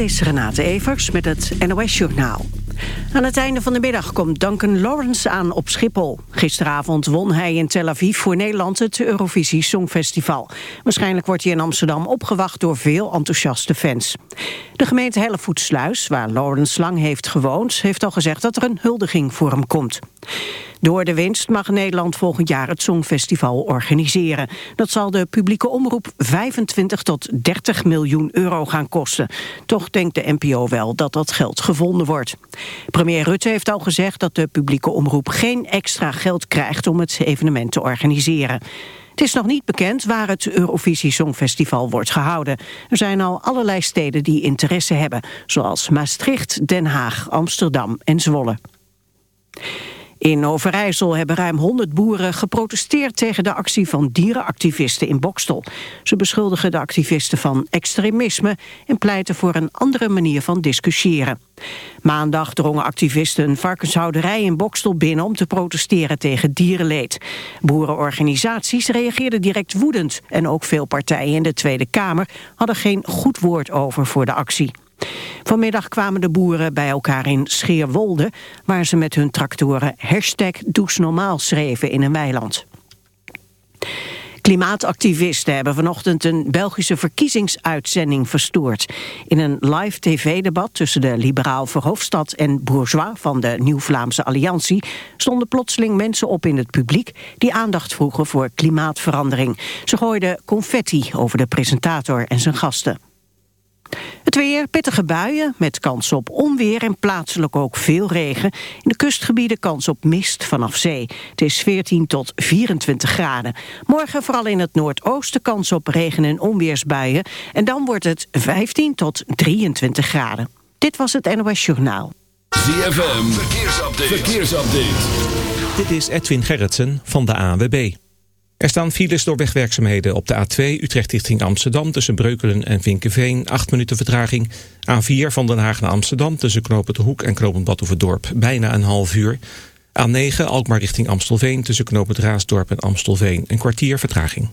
is Renate Evers met het NOS Journaal. Aan het einde van de middag komt Duncan Lawrence aan op Schiphol. Gisteravond won hij in Tel Aviv voor Nederland het Eurovisie Songfestival. Waarschijnlijk wordt hij in Amsterdam opgewacht door veel enthousiaste fans. De gemeente Hellevoetsluis, waar Lawrence lang heeft gewoond... heeft al gezegd dat er een huldiging voor hem komt. Door de winst mag Nederland volgend jaar het Songfestival organiseren. Dat zal de publieke omroep 25 tot 30 miljoen euro gaan kosten. Toch denkt de NPO wel dat dat geld gevonden wordt. Premier Rutte heeft al gezegd dat de publieke omroep geen extra geld krijgt om het evenement te organiseren. Het is nog niet bekend waar het Eurovisie Songfestival wordt gehouden. Er zijn al allerlei steden die interesse hebben, zoals Maastricht, Den Haag, Amsterdam en Zwolle. In Overijssel hebben ruim 100 boeren geprotesteerd tegen de actie van dierenactivisten in Bokstel. Ze beschuldigen de activisten van extremisme en pleiten voor een andere manier van discussiëren. Maandag drongen activisten een varkenshouderij in Bokstel binnen om te protesteren tegen dierenleed. Boerenorganisaties reageerden direct woedend en ook veel partijen in de Tweede Kamer hadden geen goed woord over voor de actie. Vanmiddag kwamen de boeren bij elkaar in Scheerwolde... waar ze met hun tractoren hashtag Does Normaal schreven in een weiland. Klimaatactivisten hebben vanochtend een Belgische verkiezingsuitzending verstoord. In een live tv-debat tussen de liberaal Verhofstadt en Bourgeois van de Nieuw-Vlaamse Alliantie stonden plotseling mensen op in het publiek die aandacht vroegen voor klimaatverandering. Ze gooiden confetti over de presentator en zijn gasten. Het weer, pittige buien met kans op onweer en plaatselijk ook veel regen. In de kustgebieden kans op mist vanaf zee. Het is 14 tot 24 graden. Morgen vooral in het noordoosten kans op regen- en onweersbuien. En dan wordt het 15 tot 23 graden. Dit was het NOS Journaal. ZFM, verkeersupdate. verkeersupdate. Dit is Edwin Gerritsen van de ANWB. Er staan files door wegwerkzaamheden op de A2 Utrecht richting Amsterdam... tussen Breukelen en Vinkenveen, 8 minuten vertraging. A4 van Den Haag naar Amsterdam tussen Knopen de Hoek en Knopen Badhoevedorp... bijna een half uur. A9 Alkmaar richting Amstelveen tussen Knopen Raasdorp en Amstelveen... een kwartier vertraging.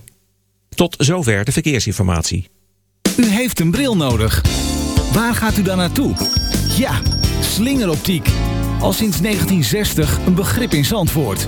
Tot zover de verkeersinformatie. U heeft een bril nodig. Waar gaat u dan naartoe? Ja, slingeroptiek. Al sinds 1960 een begrip in Zandvoort.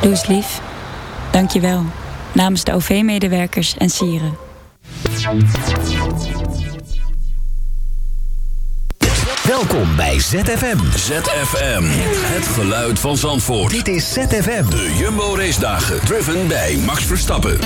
Doe eens lief. Dank je wel. Namens de OV-medewerkers en sieren. Welkom bij ZFM. ZFM, het geluid van Zandvoort. Dit is ZFM. De Jumbo Race Dagen, driven bij Max Verstappen.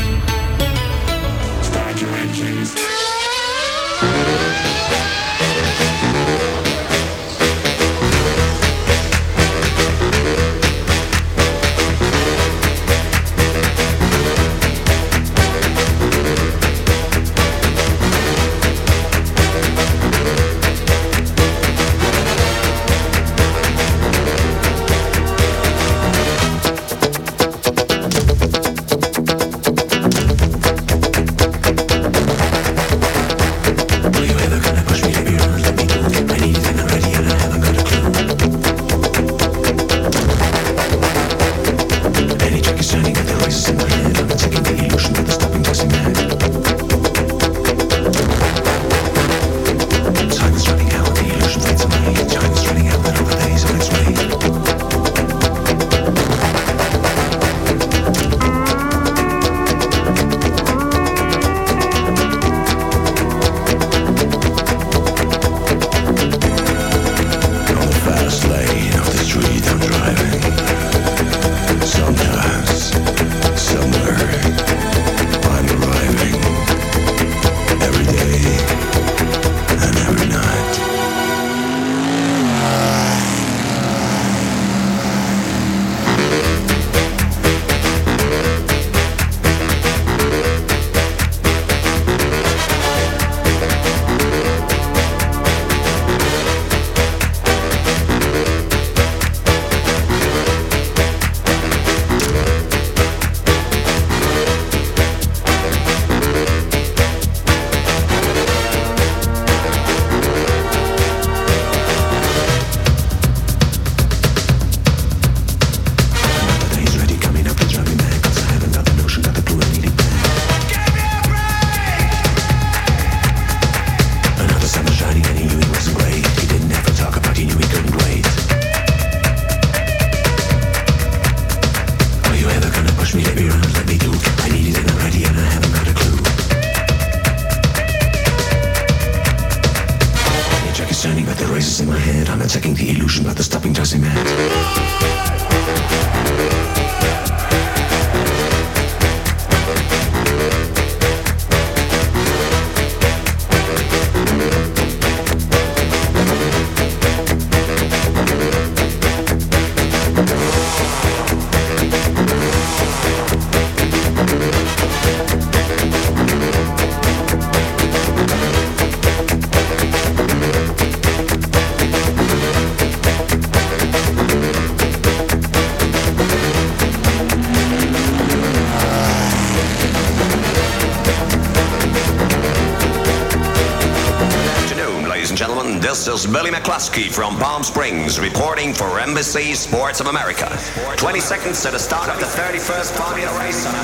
Billy McCluskey from Palm Springs reporting for Embassy Sports of America. 20 seconds to the start of the 31st Formula race on a.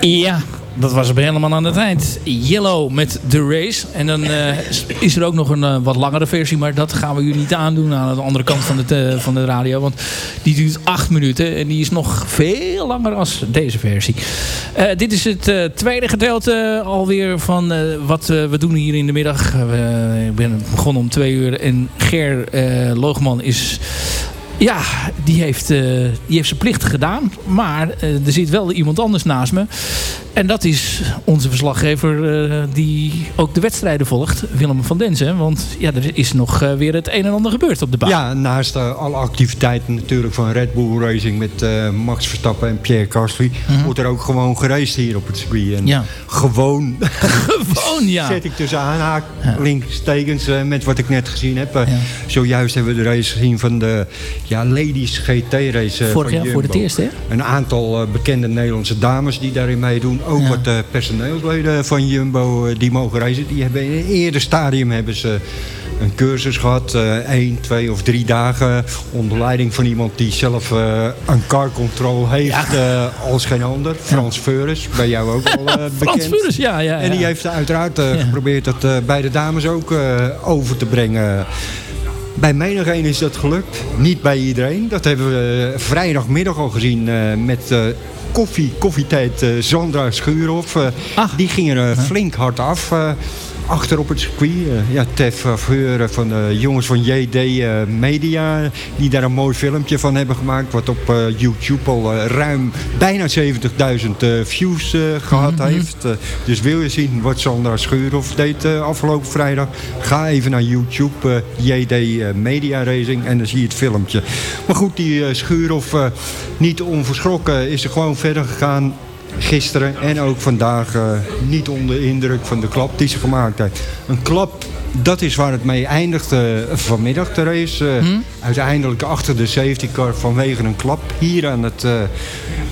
Ja, dat was hem helemaal aan het eind. Yellow met The Race. En dan eh, is er ook nog een eh, wat langere versie. Maar dat gaan we jullie niet aandoen aan de andere kant van de, te- van de radio. Want die duurt acht minuten. En die is nog veel langer als deze versie. Eh, dit is het eh, tweede gedeelte alweer van eh, wat eh, we doen hier in de middag. Ik ben begonnen om twee uur. En Ger eh, Loogman is ja, die heeft, eh, die heeft zijn plicht gedaan. Maar eh, er zit wel iemand anders naast me. En dat is onze verslaggever eh, die ook de wedstrijden volgt. Willem van Denzen. Want ja, er is nog weer het een en ander gebeurd op de baan. Ja, naast alle activiteiten natuurlijk van Red Bull Racing met Max Verstappen en Pierre Gasly, wordt er ook gewoon geraced hier op het circuit. En Mhm. Ja. gewoon, Gewoon, ja. zet ik tussen aanhalingstekens eh, met wat ik net gezien heb. Zojuist hebben we de race gezien van de ja, Ladies GT race. eh, Vorig jaar voor het eerst, hè? Een aantal eh, bekende Nederlandse dames die daarin meedoen. Ook Ja. wat eh, personeelsleden van Jumbo die mogen racen. Die hebben in een eerder stadium hebben ze een cursus gehad. eh één, twee of drie dagen. Onder leiding van iemand die zelf een car control heeft als geen ander. Frans Veurens, bij jou ook al bekend. Frans Furus, ja, ja, En die ja. heeft uiteraard geprobeerd dat bij de dames ook over te brengen. Bij menigeen is dat gelukt. Niet bij iedereen. Dat hebben we eh, vrijdagmiddag al gezien eh, met eh, koffie, koffietijd Sandra Schuurhoff. Eh, die ging er flink hard af. Eh, achter op het circuit. eh, ja, ter faveur eh, van de jongens van JD eh, Media. Die daar een mooi filmpje van hebben gemaakt. Wat op eh, YouTube al eh, ruim bijna 70.000 eh, views eh, gehad heeft. Eh, dus wil je zien wat Sandra Schuurhoff deed eh, afgelopen vrijdag. Ga even naar YouTube. eh, JD eh, Media Racing. En dan zie je het filmpje. Maar goed, die eh, Schuurhoff eh, niet onverschrokken is er gewoon verder gegaan gisteren en ook vandaag eh, niet onder indruk van de klap die ze gemaakt heeft. Een klap, dat is waar het mee eindigt eh, vanmiddag de race. Eh, Uiteindelijk achter de safety car vanwege een klap. Hier aan het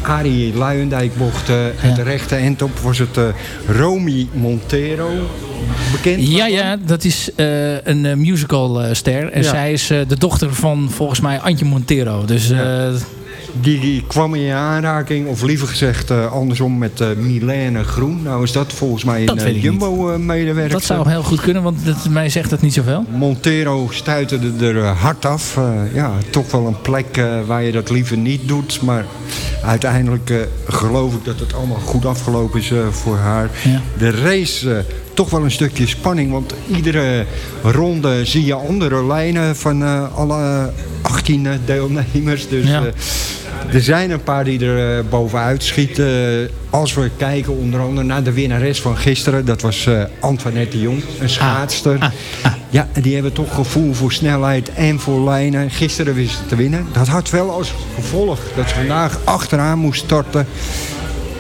Arie Luijendijkbocht, uh, het rechte eind op, was het Romy Montero. Bekend? Ja, ja, dat is een uh, musicalster. En ja. zij is de dochter van volgens mij Antje Montero. Dus ja. Die, kwam in aanraking, of liever gezegd uh, andersom, met uh, Milène Groen. Nou is dat volgens mij een uh, Jumbo-medewerker. Dat zou heel goed kunnen, want dat, mij zegt dat niet zoveel. Montero stuiterde er hard af. ja, toch wel een plek waar je dat liever niet doet. Maar uiteindelijk geloof ik dat het allemaal goed afgelopen is voor haar. Ja. De race toch wel een stukje spanning. Want iedere ronde zie je andere lijnen van uh, alle 18 deelnemers. Dus ja. uh, er zijn een paar die er uh, bovenuit schieten. Als we kijken onder andere naar de winnares van gisteren. Dat was Antoinette de Jong, een schaatster. Ah. Ah. Ah. Ja, die hebben toch gevoel voor snelheid en voor lijnen. Gisteren wisten ze te winnen. Dat had wel als gevolg dat ze vandaag achteraan moest starten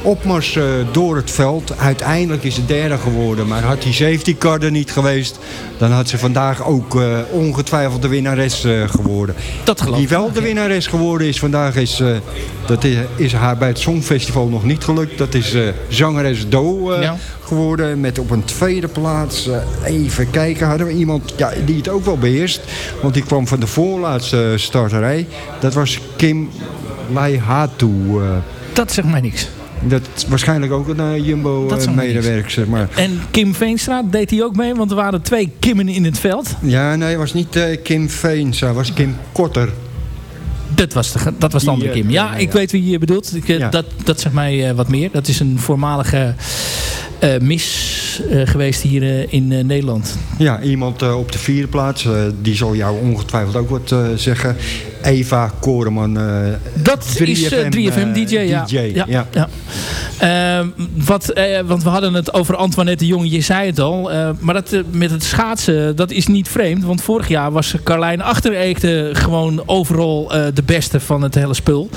opmars uh, door het veld. Uiteindelijk is ze derde geworden. Maar had die safety car er niet geweest... dan had ze vandaag ook uh, ongetwijfeld de winnares uh, geworden. Dat geloof Die wel de winnares geworden is vandaag... is, dat is, is, haar bij het Songfestival nog niet gelukt. Dat is zangeres Do ja. geworden. Met op een tweede plaats... even kijken, hadden we iemand ja, die het ook wel beheerst. Want die kwam van de voorlaatste starterij. Dat was Kim Laihatu. Dat zegt mij niks. Dat is waarschijnlijk ook een uh, Jumbo-medewerker. maar. En Kim Veenstra, deed hij ook mee? Want er waren twee Kimmen in het veld. Ja, nee, het was niet uh, Kim Veenstra. Het was Kim Korter. Dat was de, dat was de andere Kim. Ja, ik weet wie je bedoelt. Ik, dat, dat zegt mij wat meer. Dat is een voormalige uh, mis uh, geweest hier uh, in Nederland. Ja, iemand op de vierde plaats. die zal jou ongetwijfeld ook wat zeggen. Eva Koreman. dat 3FM, is 3FM DJ, ja. DJ, ja. ja. ja. Ehm, wat, want we hadden het over Antoinette de Jong, je zei het al. maar dat, met het schaatsen, dat is niet vreemd. Want vorig jaar was Carlijn Achtereekte gewoon overal de beste van het hele spul.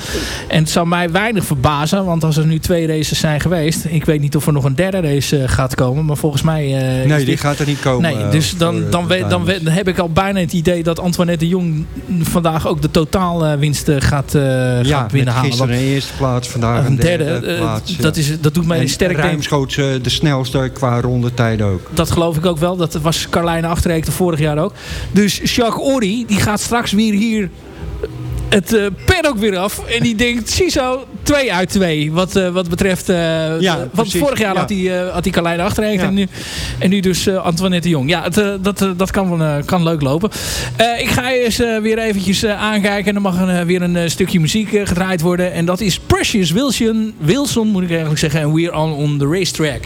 En het zou mij weinig verbazen. Want als er nu twee races zijn geweest. Ik weet niet of er nog een derde race gaat komen. Maar volgens mij... Uh, nee, die gaat er niet komen. Nee, dus dan, dan, dan, dan, heb ik al bijna het idee dat Antoinette de Jong vandaag ook de totaalwinst gaat, uh, ja, gaat binnenhalen. gisteren een eerste plaats, vandaag een derde, derde plaats. dat, is, dat doet mij en sterk ruimschoots de snelste qua rondetijd ook. Dat geloof ik ook wel. Dat was Carlijne Achterreek de vorig jaar ook. Dus Jacques Ori, die gaat straks weer hier het uh, pen ook weer af. En die denkt, ziezo, 2 uit 2. Wat, uh, wat betreft... Uh, ja, want vorig jaar ja. had hij uh, had Carlijn achterin. Ja. En, nu, en nu dus Antoinette de Jong. Ja, het, dat, dat kan, kan leuk lopen. ik ga eens weer eventjes aankijken. En dan mag er weer een stukje muziek gedraaid worden. En dat is Precious Wilson. Wilson moet ik eigenlijk zeggen. En We're on, on the racetrack.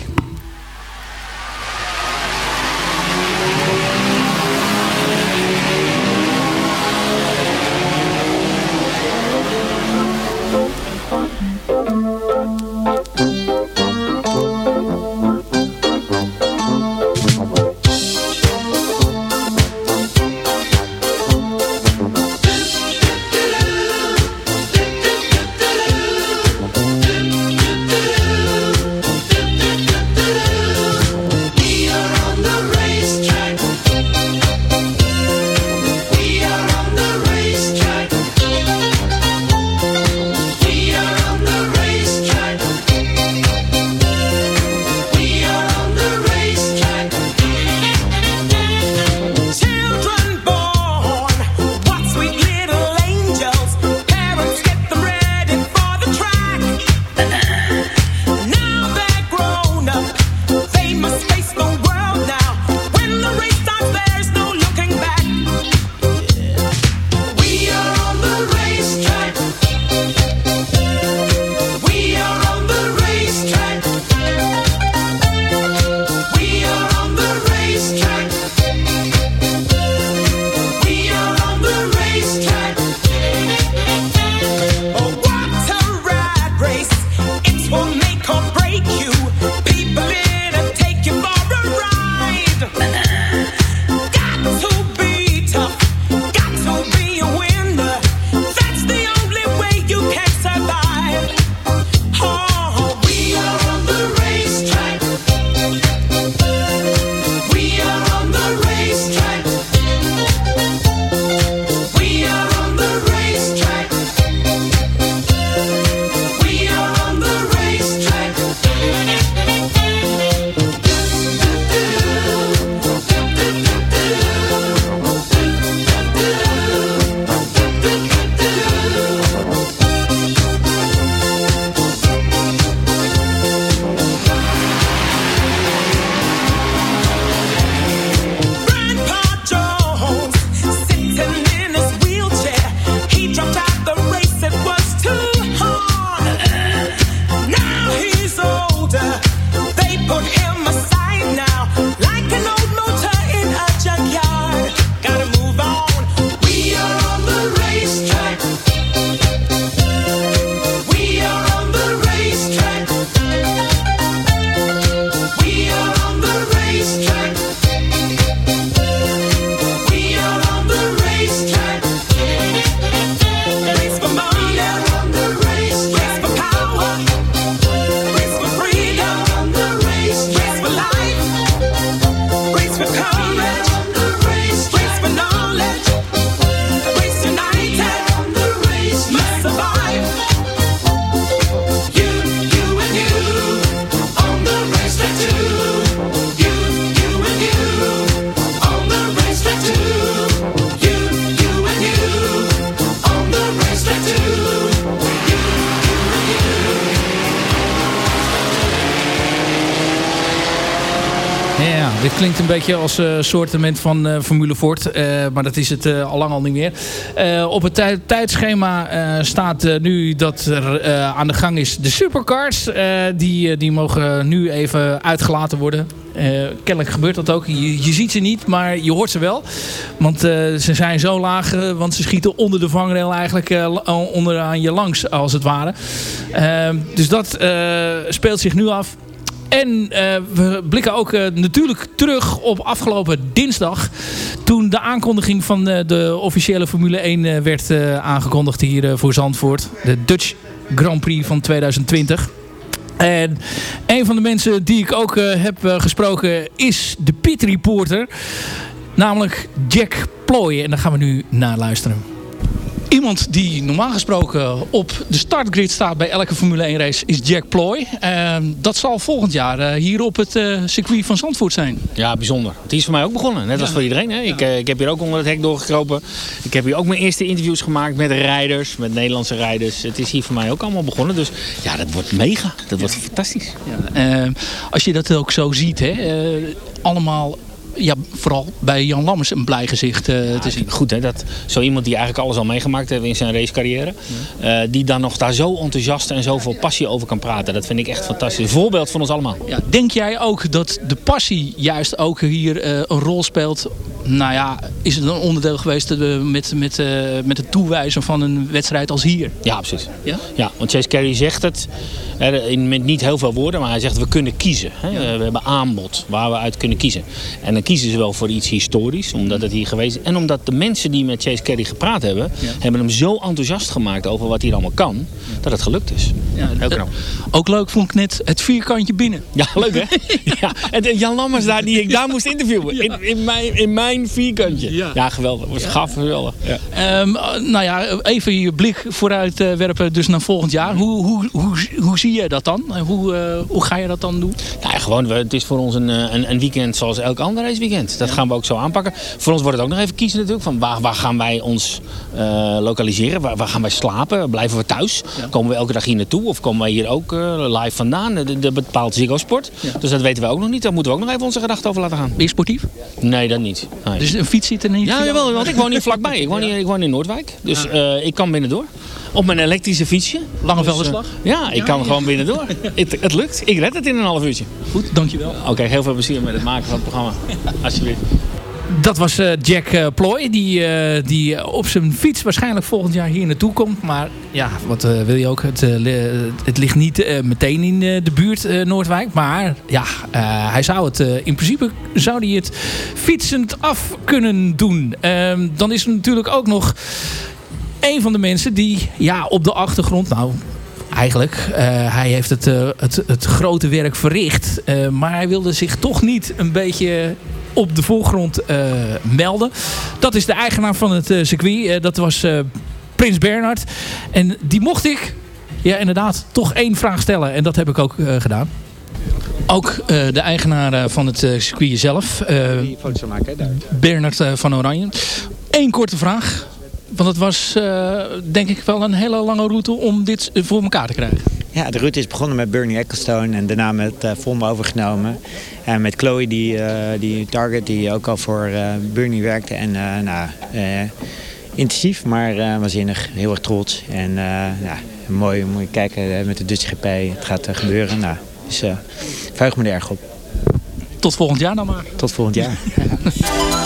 Dit klinkt een beetje als uh, soortement van uh, Formule Ford. Uh, maar dat is het al lang al niet meer. op het tij tijdschema staat nu dat er aan de gang is de supercars. die, die mogen nu even uitgelaten worden. kennelijk gebeurt dat ook. Je, je, ziet ze niet, maar je hoort ze wel. Want ze zijn zo laag, want ze schieten onder de vangrail eigenlijk onderaan je langs, als het ware. dus dat speelt zich nu af. En uh, we blikken ook uh, natuurlijk terug op afgelopen dinsdag. Toen de aankondiging van uh, de officiële Formule 1 werd aangekondigd hier voor Zandvoort. De Dutch Grand Prix van 2020. En een van de mensen die ik ook heb gesproken is de pit reporter. Namelijk Jack Ploy. En daar gaan we nu naar luisteren. Iemand die normaal gesproken op de startgrid staat bij elke Formule 1 race is Jack Ploy. Uh, dat zal volgend jaar uh, hier op het uh, circuit van Zandvoort zijn. Ja, bijzonder. Het is voor mij ook begonnen. Net als voor iedereen. Hè? Ja. Ik, uh, ik heb hier ook onder het hek doorgekropen. Ik heb hier ook mijn eerste interviews gemaakt met rijders, met Nederlandse rijders. Het is hier voor mij ook allemaal begonnen. Dus ja, dat wordt mega. Dat wordt fantastisch. Ehm, als je dat ook zo ziet, hè, allemaal ja, vooral bij Jan Lammers een blij gezicht uh, te zien. Goed hè, dat zo iemand die eigenlijk alles al meegemaakt heeft in zijn racecarrière. Ja. Uh, die dan nog daar zo enthousiast en zoveel passie over kan praten. Dat vind ik echt fantastisch. Een voorbeeld van ons allemaal. Ja, denk jij ook dat de passie juist ook hier uh, een rol speelt? Nou ja, is het een onderdeel geweest met, met, met het toewijzen van een wedstrijd als hier? Ja, precies. Ja, ja want Chase Carey zegt het in, met niet heel veel woorden. Maar hij zegt we kunnen kiezen. Hè? We hebben aanbod waar we uit kunnen kiezen. En kiezen ze wel voor iets historisch, omdat het hier geweest is. En omdat de mensen die met Chase Carey gepraat hebben, hebben hem zo enthousiast gemaakt over wat hij allemaal kan, dat het gelukt is. Ja, Heel knap. Ook leuk vond ik net het vierkantje binnen. Ja, leuk hè? ja. En Jan Lammers daar, die ik daar moest interviewen. In, in, mijn, in mijn vierkantje. Ja, geweldig. Was gaaf, geweldig. Ja. Um, nou ja, even je blik vooruit werpen dus naar volgend jaar. Hoe, hoe, hoe, hoe zie je dat dan? Hoe, uh, hoe ga je dat dan doen? Nou ja, gewoon, het is voor ons een, een, een weekend zoals elk ander weekend. Dat gaan we ook zo aanpakken. Voor ons wordt het ook nog even kiezen natuurlijk. Van waar, waar gaan wij ons uh, lokaliseren? Waar, waar, gaan wij slapen? Blijven we thuis? Komen we elke dag hier naartoe? Of komen wij hier ook uh, live vandaan? Dat bepaalt Ziggo Sport. Ja. Dus dat weten we ook nog niet. Daar moeten we ook nog even onze gedachten over laten gaan. Ben je sportief? Nee, dat niet. Nee. Dus een fiets zit er niet? Ja, jawel, want ik woon hier vlakbij. Ik woon, hier, ik woon in Noordwijk. Dus uh, ik kan binnendoor. Op mijn elektrische fietsje. Langevelderslag? Dus, uh, ja, ik ja, kan ja. gewoon binnendoor. het, het lukt. Ik red het in een half uurtje. Goed, dankjewel. Oké, okay, heel veel plezier met het maken van het programma. Alsjeblieft. Dat was uh, Jack uh, Ploy, die, uh, die op zijn fiets waarschijnlijk volgend jaar hier naartoe komt. Maar ja, wat wil je ook? Het, het ligt niet meteen in de buurt Noordwijk. Maar ja, hij zou het, in principe zou hij het fietsend af kunnen doen. Ehm, dan is er natuurlijk ook nog een van de mensen die ja, op de achtergrond... Nou, eigenlijk. Uh, hij heeft het, uh, het, het, grote werk verricht. Uh, maar hij wilde zich toch niet een beetje op de voorgrond melden. Dat is de eigenaar van het circuit. dat was Prins Bernhard. En die mocht ik, ja inderdaad, toch één vraag stellen. En dat heb ik ook gedaan. Ook de eigenaar van het circuit zelf. Bernard van Oranje. Eén korte vraag. Want het was uh, denk ik wel een hele lange route om dit voor elkaar te krijgen. Ja, de route is begonnen met Bernie Ecclestone en daarna met uh, Vonda overgenomen. En met Chloe, die, uh, die Target, die ook al voor Bernie werkte. En nou, intensief, maar waanzinnig. Heel erg trots. En ja, mooi, mooi kijken met de Dutch GP. Het gaat gebeuren. Nou, dus vuig me er erg op. Tot volgend jaar dan maar. Tot volgend jaar.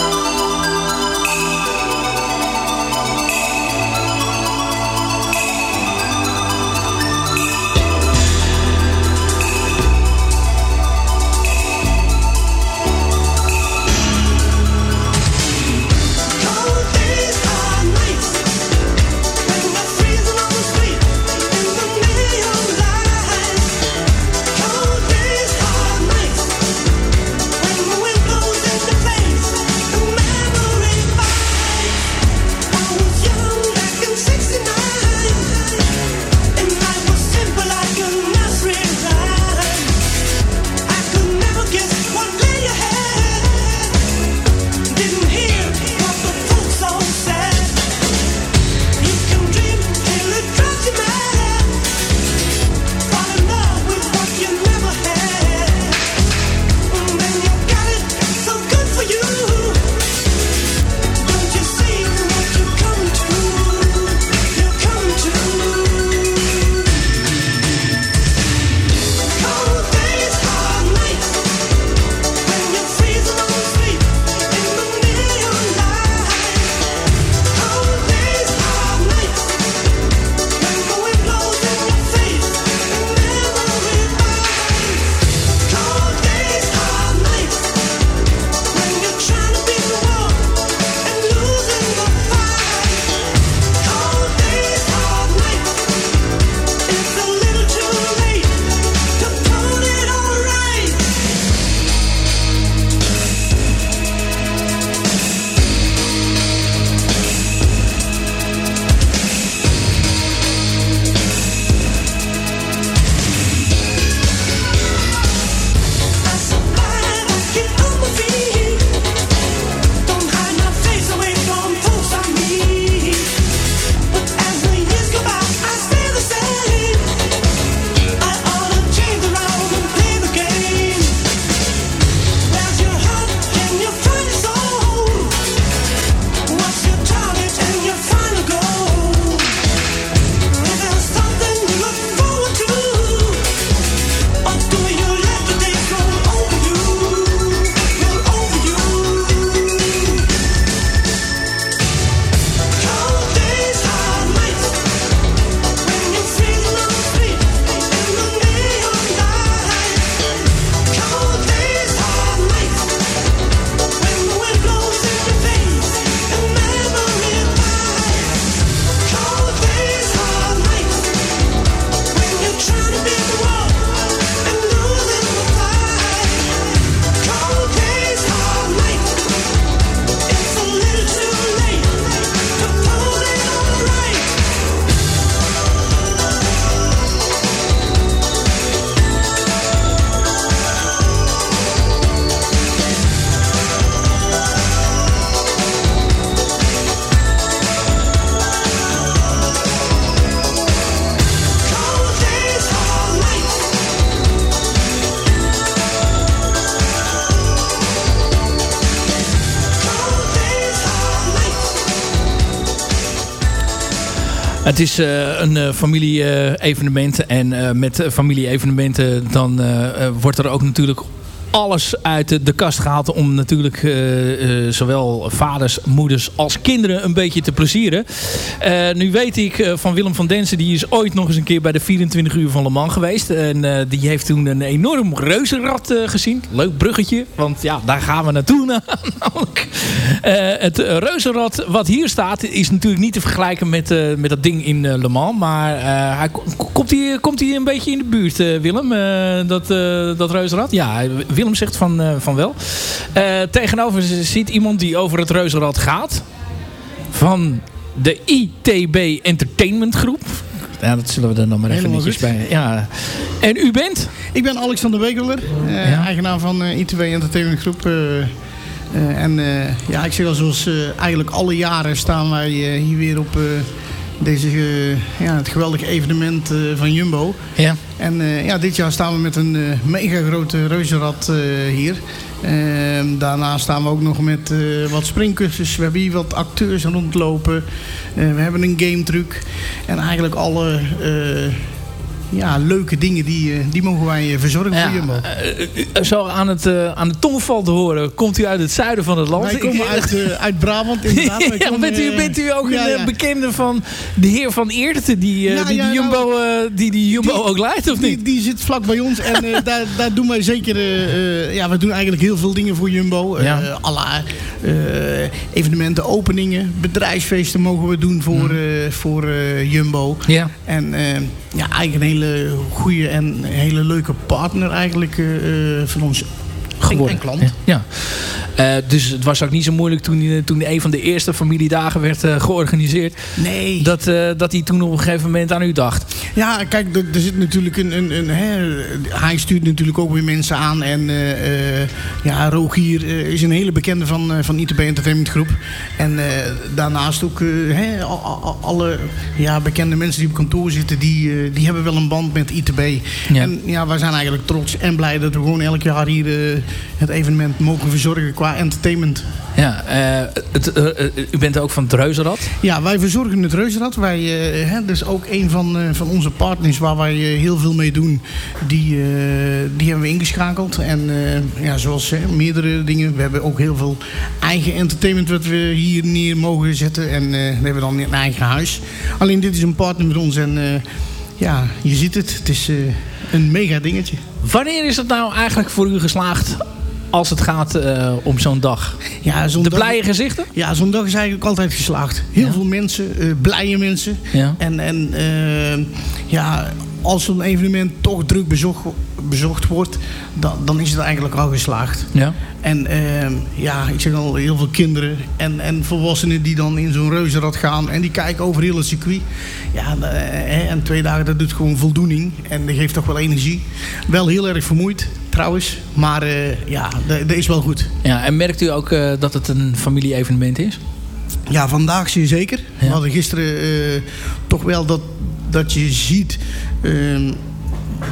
Het is uh, een uh, familie-evenement. en uh, met familie-evenementen dan wordt er ook natuurlijk alles uit de, kast gehaald om natuurlijk uh, uh, zowel vaders, moeders als kinderen een beetje te plezieren. Uh, nu weet ik van Willem van Densen, die is ooit nog eens een keer bij de 24 uur van Le Mans geweest. En die heeft toen een enorm reuzenrad gezien. Leuk bruggetje, want ja, daar gaan we naartoe het reuzenrad wat hier staat is natuurlijk niet te vergelijken met, met dat ding in Le Mans. Maar hij, komt hij komt een beetje in de buurt, Willem, dat, dat reuzenrad? Ja, Willem zegt van, uh, van wel. Uh, tegenover ziet iemand die over het reuzenrad gaat. Van de ITB Entertainment Groep. Ja, dat zullen we er nog maar even netjes bij. Ja. En u bent? Ik ben Alexander Wegeler, uh, ja. eigenaar van ITB Entertainment Groep. en ja, ik zeg al, zoals eigenlijk alle jaren staan wij hier weer op deze, ja, het geweldige evenement van Jumbo. Ja. En uh, ja, dit jaar staan we met een uh, mega grote reuzenrad uh, hier. Ehm, daarna staan we ook nog met wat springkussens. We hebben hier wat acteurs rondlopen. we hebben een game truc. En eigenlijk alle ja, leuke dingen die, eh, die mogen wij eh, verzorgen ja, voor Jumbo. Uh, zo aan, het, aan de tongval te horen, komt u uit het zuiden van het land? Wij komen uit, uit Brabant inderdaad. ja, komen, bent, u, bent u ook ja, een bekende van de heer Van Eert, die, die, die, Jumbo, nou, die, die Jumbo die, ook leidt, of niet? Die, die zit vlak bij ons en daar, daar doen wij zeker... ja, we doen eigenlijk heel veel dingen voor Jumbo. Alla evenementen, openingen, bedrijfsfeesten mogen we doen voor, hmm. voor Jumbo. Ja. En ja, eigenlijk een hele goede en hele leuke partner eigenlijk uh, van ons geworden. En klant. Ja. Uh, dus het was ook niet zo moeilijk toen, toen een van de eerste familiedagen werd uh, georganiseerd. Nee. Dat, dat hij toen op een gegeven moment aan u dacht. Ja, kijk, er, er zit natuurlijk een... een, een hè, hij stuurt natuurlijk ook weer mensen aan. En ja, Rogier is een hele bekende van, van ITB Entertainment Groep. En daarnaast ook hè, alle ja, bekende mensen die op kantoor zitten... die, die hebben wel een band met ITB. Ja. En ja, wij zijn eigenlijk trots en blij dat we gewoon elk jaar hier het evenement mogen verzorgen qua entertainment. Ja, uh, het, uh, u bent ook van het Reuzenrad? Ja, wij verzorgen het Reuzenrad. Wij, hè, dus ook een van, van onze partners waar wij heel veel mee doen. Die, die hebben we ingeschakeld. En ja, zoals meerdere dingen. We hebben ook heel veel eigen entertainment wat we hier neer mogen zetten. En we hebben dan een eigen huis. Alleen dit is een partner met ons. En ja, je ziet het. Het is een mega dingetje. Wanneer is het nou eigenlijk voor u geslaagd als het gaat uh, om zo'n dag? Ja, zo'n de blije gezichten? Ja, zo'n dag is eigenlijk altijd geslaagd. Heel ja. veel mensen, uh, blije mensen. Ja. En, en uh, ja, als zo'n evenement toch druk bezocht, bezocht wordt, dan, dan is het eigenlijk al geslaagd. Ja. En ja, ik zeg al, heel veel kinderen en, en volwassenen die dan in zo'n reuzenrad gaan en die kijken over heel het circuit. Ja, en twee dagen, dat doet gewoon voldoening en dat geeft toch wel energie. Wel heel erg vermoeid, trouwens. Maar uh, ja, dat is wel goed. Ja, en merkt u ook uh, dat het een familie-evenement is? Ja, vandaag zie je zeker. Ja. We hadden gisteren uh, toch wel dat, dat je ziet... Ehm,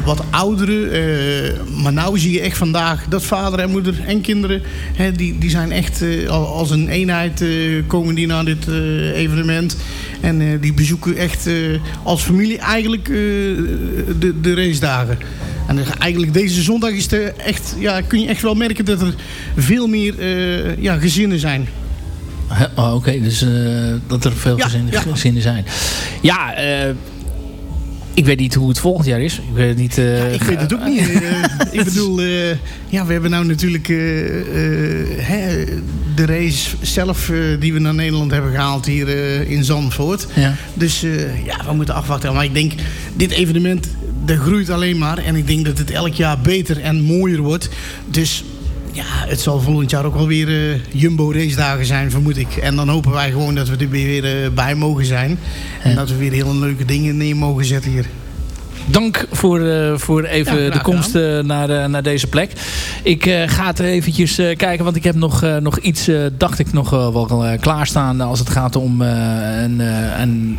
wat ouderen. Uh, maar nu zie je echt vandaag dat vader en moeder en kinderen... Hè, die, die zijn echt als een eenheid komen die naar dit evenement. En die bezoeken echt als familie eigenlijk de, de racedagen. En eigenlijk deze zondag is er echt, ja, kun je echt wel merken dat er veel meer ja, gezinnen zijn. Oh, Oké, okay. dus dat er veel ja, gezinnen, ja. gezinnen zijn. Ja, ik weet niet hoe het volgend jaar is. Ik weet het niet. Uh, ja, ik weet het ook niet. Uh, ik bedoel, uh, ja, we hebben nou natuurlijk hè, de race zelf die we naar Nederland hebben gehaald hier in Zandvoort. Ja. Dus ja, we moeten afwachten. Maar ik denk, dit evenement, dat groeit alleen maar. En ik denk dat het elk jaar beter en mooier wordt. Dus ja, het zal volgend jaar ook wel weer uh, Jumbo race dagen zijn, vermoed ik. En dan hopen wij gewoon dat we er weer uh, bij mogen zijn. En dat we weer hele leuke dingen neer mogen zetten hier. Dank voor, uh, voor even ja, de komst naar, naar deze plek. Ik ga het eventjes kijken, want ik heb nog, nog iets, dacht ik, nog wel klaarstaan als het gaat om een,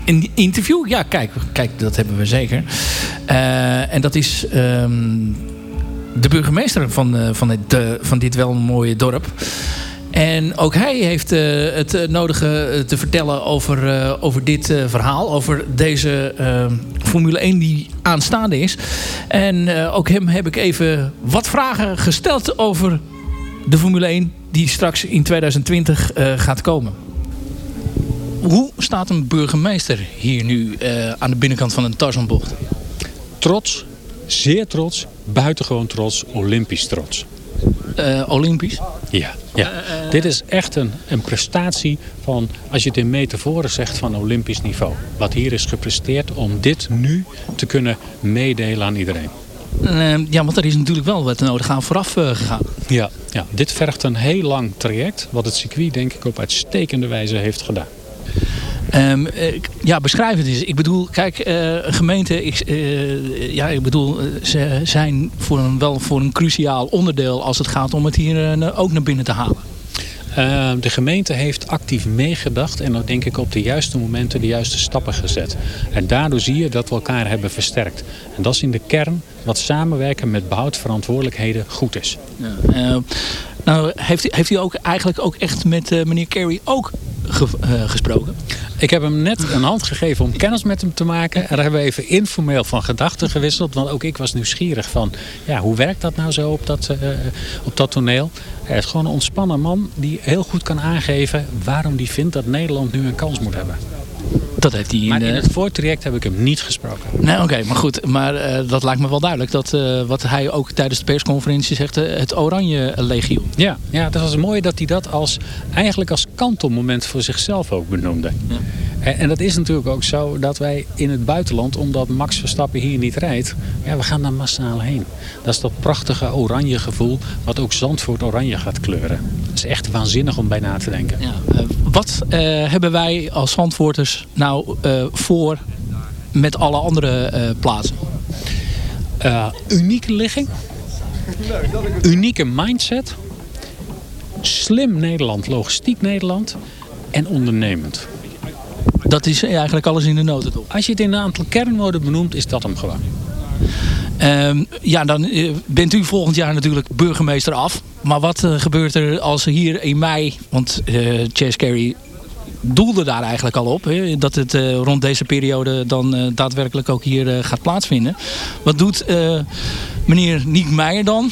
een, interview. Ja, kijk, kijk, dat hebben we zeker. en dat is... Um, de burgemeester van, van, dit, van dit wel mooie dorp. En ook hij heeft het nodige te vertellen over, over dit verhaal. Over deze Formule 1 die aanstaande is. En ook hem heb ik even wat vragen gesteld over de Formule 1 die straks in 2020 gaat komen. Hoe staat een burgemeester hier nu aan de binnenkant van een Tarzanbocht? Trots, zeer trots, buitengewoon trots, olympisch trots. Uh, olympisch? Ja, ja. Uh, dit is echt een, een prestatie van, als je het in metaforen zegt, van olympisch niveau. Wat hier is gepresteerd om dit nu te kunnen meedelen aan iedereen. Uh, ja, want er is natuurlijk wel wat nodig aan vooraf gegaan. Ja, ja, dit vergt een heel lang traject, wat het circuit denk ik op uitstekende wijze heeft gedaan. Um, ja, beschrijf het eens. Ik bedoel, kijk, uh, een gemeente, ik, uh, ja, ik bedoel, ze zijn voor een, wel voor een cruciaal onderdeel als het gaat om het hier ook naar binnen te halen. Uh, de gemeente heeft actief meegedacht en dan denk ik op de juiste momenten de juiste stappen gezet. En daardoor zie je dat we elkaar hebben versterkt. En dat is in de kern wat samenwerken met behoudverantwoordelijkheden goed is. Ja, nou, heeft, heeft u ook eigenlijk ook echt met meneer Kerry ook ge, gesproken? Ik heb hem net een hand gegeven om kennis met hem te maken. En daar hebben we even informeel van gedachten gewisseld. Want ook ik was nieuwsgierig van, ja, hoe werkt dat nou zo op dat, uh, op dat toneel? Hij is gewoon een ontspannen man die heel goed kan aangeven waarom hij vindt dat Nederland nu een kans moet hebben. Dat heeft hij in, maar in het voortraject heb ik hem niet gesproken. Nee, oké, maar goed. Maar uh, dat lijkt me wel duidelijk. Dat uh, wat hij ook tijdens de persconferentie zegt, uh, het Oranje Legioen. Ja, ja, dat was mooi dat hij dat als, eigenlijk als kantelmoment voor zichzelf ook benoemde. Ja. En, en, dat is natuurlijk ook zo dat wij in het buitenland, omdat Max Verstappen hier niet rijdt, ja, we gaan daar massaal heen. Dat is dat prachtige oranje gevoel wat ook Zandvoort oranje gaat kleuren. Dat is echt waanzinnig om bij na te denken. Ja, wat hebben wij als Zandvoorters nou uh, voor met alle andere uh, plaatsen? Unieke ligging. Unieke mindset. Slim Nederland, logistiek Nederland. En ondernemend. Dat is eigenlijk alles in de notendop. Als je het in een aantal kernwoorden benoemt, is dat hem gewoon. Um, ja, dan bent u volgend jaar natuurlijk burgemeester af. Maar wat uh, gebeurt er als hier in mei... Want uh, Chase Carey doelde daar eigenlijk al op. Hè, dat het uh, rond deze periode dan uh, daadwerkelijk ook hier uh, gaat plaatsvinden. Wat doet meneer Niek Meijer dan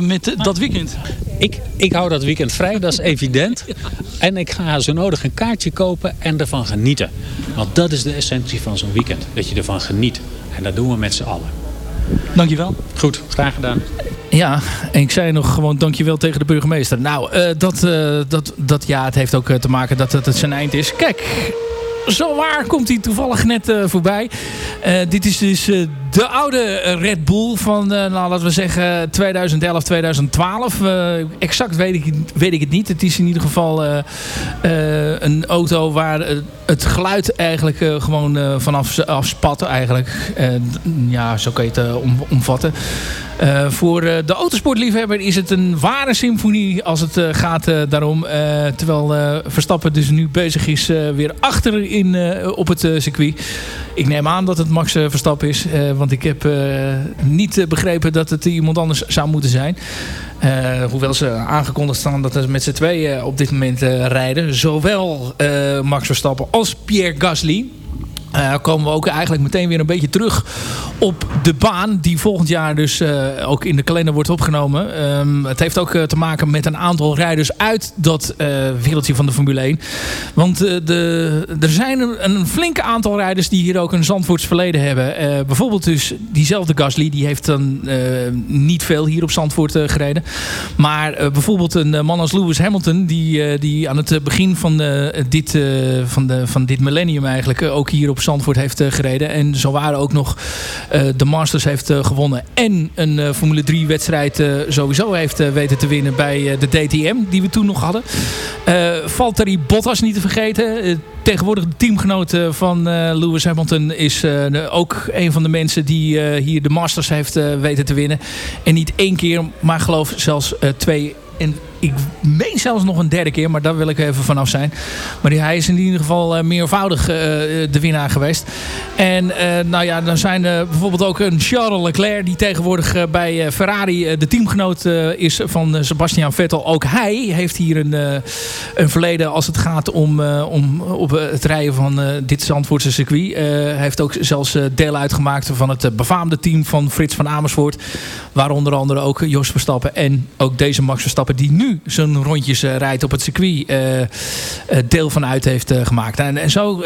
met dat weekend? Ik, ik hou dat weekend vrij, dat is evident. En ik ga zo nodig een kaartje kopen en ervan genieten. Want dat is de essentie van zo'n weekend. Dat je ervan geniet. En dat doen we met z'n allen. Dankjewel. Goed, graag gedaan. Ja, en ik zei nog gewoon dankjewel tegen de burgemeester. Nou, uh, dat, uh, dat, dat, ja, het heeft ook te maken dat het zijn eind is. Kijk, zo waar komt hij toevallig net uh, voorbij. dit is dus de oude Red Bull van, nou, laten we zeggen, 2011, 2012. exact weet ik, weet ik het niet. Het is in ieder geval een auto waar het geluid eigenlijk gewoon vanaf afspat eigenlijk. ja, zo kan je het om, omvatten. Voor de autosportliefhebber is het een ware symfonie als het gaat daarom. terwijl Verstappen dus nu bezig is weer achter in, op het circuit. Ik neem aan dat het Max Verstappen is. Want ik heb niet begrepen dat het iemand anders zou moeten zijn. hoewel ze aangekondigd staan dat ze met z'n tweeën op dit moment rijden. Zowel Max Verstappen als Pierre Gasly. Uh, komen we ook eigenlijk meteen weer een beetje terug op de baan die volgend jaar dus uh, ook in de kalender wordt opgenomen. Um, het heeft ook uh, te maken met een aantal rijders uit dat wereldje van de Formule 1. Want de, er zijn een, een flinke aantal rijders die hier ook een Zandvoorts verleden hebben. bijvoorbeeld dus diezelfde Gasly, die heeft dan niet veel hier op Zandvoort gereden. Maar bijvoorbeeld een man als Lewis Hamilton, die, die aan het begin van, dit, van, de, van dit millennium eigenlijk ook hier op Zandvoort heeft uh, gereden. En zo waren ook nog uh, de Masters heeft uh, gewonnen. En een Formule 3 wedstrijd sowieso heeft weten te winnen bij de DTM die we toen nog hadden. Valtteri Bottas niet te vergeten. tegenwoordig de teamgenoot van Lewis Hamilton is ook een van de mensen die hier de Masters heeft weten te winnen. En niet één keer, maar geloof zelfs twee en ik meen zelfs nog een derde keer, maar daar wil ik even vanaf zijn. Maar hij is in ieder geval meervoudig de winnaar geweest. En nou ja, dan zijn er bijvoorbeeld ook een Charles Leclerc... die tegenwoordig bij Ferrari de teamgenoot is van Sebastian Vettel. Ook hij heeft hier een, een verleden als het gaat om, om op het rijden van dit Zandvoortse circuit. hij heeft ook zelfs deel uitgemaakt van het befaamde team van Frits van Amersfoort. Waar onder andere ook Jos Verstappen en ook deze Max Verstappen... die nu zijn rondjes uh, rijdt op het circuit... Uh, deel van uit heeft gemaakt. En, en zo